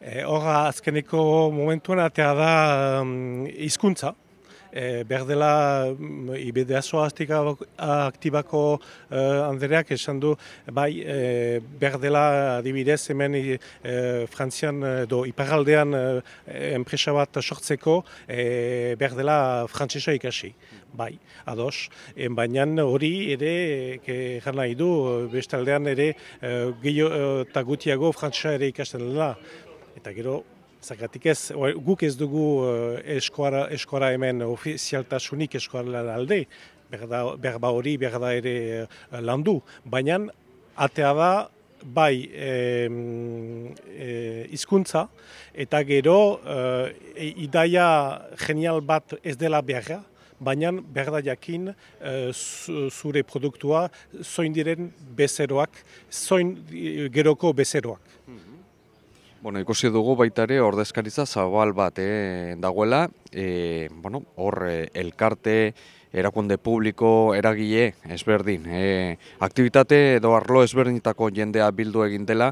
E, Horra azkeneko momentuan atea da um, hizkuntza. E, berdela mm, IBDASO aktibako uh, Andreak esan du bai e, berdela adibidez hemen e, Frantzian edo iparaldean e, enpresa bat sortzeko e, berdela frantzesa ikasi. Bai, ados. E, Baina hori ere, e, nahi du, bestaldean ere e, gehiago eta gutiago frantzesa ere ikasten dela. Eta gero, zakatik ez, guk ez dugu uh, eskora, eskora hemen ofizialtasunik eskora alde, berda, berba hori berda ere uh, landu, baina atea da bai e, izkuntza eta gero uh, idaia genial bat ez dela berra, baina berda jakin zure produktua zoin diren bezeroak, zoin geroko bezeroak. Bueno, ikusi dugu baita ere ordezkaritza zabal bat eh, dagoela, e, bueno, hor eh, elkarte, erakunde publiko, eragile, ezberdin. E, aktivitate edo arlo ezberdinetako jendea bildu egin dela,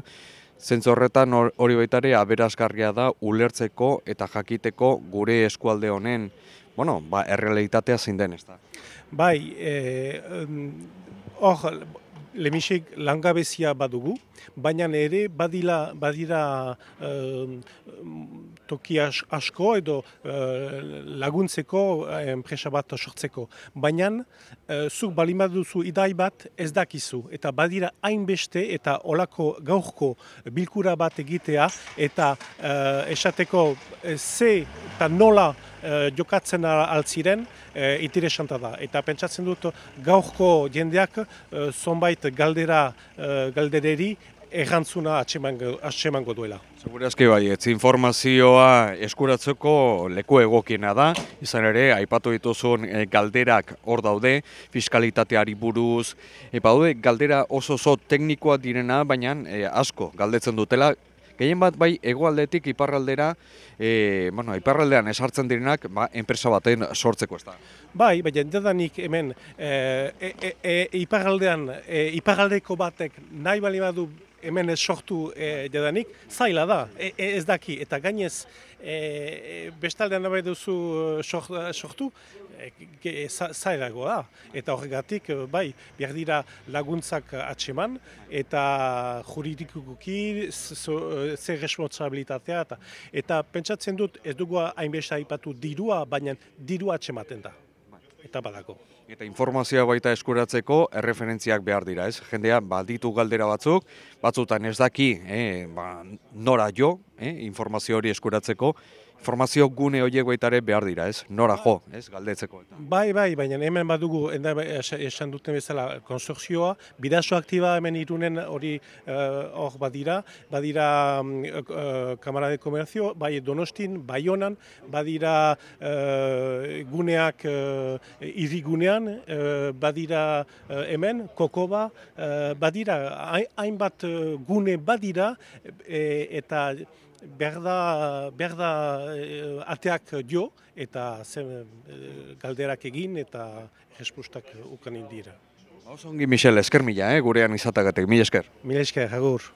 zentzu horretan hori baita ere aberazgarria da ulertzeko eta jakiteko gure eskualde honen, bueno, ba, errealitatea zein den ez da. Bai, hor, lemisek langabezia badugu, baina ere badila, badira uh, toki asko edo uh, laguntzeko uh, enpresa bat sortzeko. Baina uh, zuk balin baduzu idai bat ez dakizu eta badira hainbeste eta olako gaurko bilkura bat egitea eta esateko ze eta nola jokatzen altziren uh, interesanta da. Eta pentsatzen dut gaurko jendeak zonbait galdera galdereri errantzuna atsemango duela. Segurazki bai, ez informazioa eskuratzeko leku egokiena da, izan ere, aipatu dituzun galderak hor daude, fiskalitateari buruz, epa daude, galdera oso oso teknikoa direna, baina asko galdetzen dutela, Gehien bat bai egoaldetik iparraldera, e, bueno, iparraldean esartzen direnak ba, enpresa baten sortzeko ez da. Bai, baina jadanik hemen e, e, e, e, iparraldean, e, iparraldeko batek nahi bali badu hemen ez sortu e, jadanik, zaila da, e, e, ez daki, eta gainez e, bestaldean nahi duzu sortu, e, zailago da. Eta horregatik, bai, behar dira laguntzak atseman, eta juridikuki zer responsabilitatea, eta, eta pentsatzen dut ez dugu hainbesta aipatu dirua, baina dirua atsematen da. Eta badako. Eta informazioa baita eskuratzeko erreferentziak behar dira, ez? Jendea balditu galdera batzuk, batzutan ez daki, eh, ba, nora jo, eh, informazio hori eskuratzeko, Formazio gune horiek baitare behar dira, ez? Nora jo, ez? Galdetzeko. Eta. Bai, bai, baina hemen badugu, enda esan duten bezala, konsortzioa, bidazo aktiba hemen irunen hori uh, hor badira, badira uh, Kamara de Komerzio, bai Donostin, bai honan, badira uh, guneak uh, irrigunean, uh, badira uh, hemen, Kokoba, uh, badira, hainbat gune badira, eta berda, berda e, ateak jo eta zen e, galderak egin eta respustak ukan indira. Osongi Michel, esker mila, eh, gurean izatagatek, mila esker. Mila esker, jagur.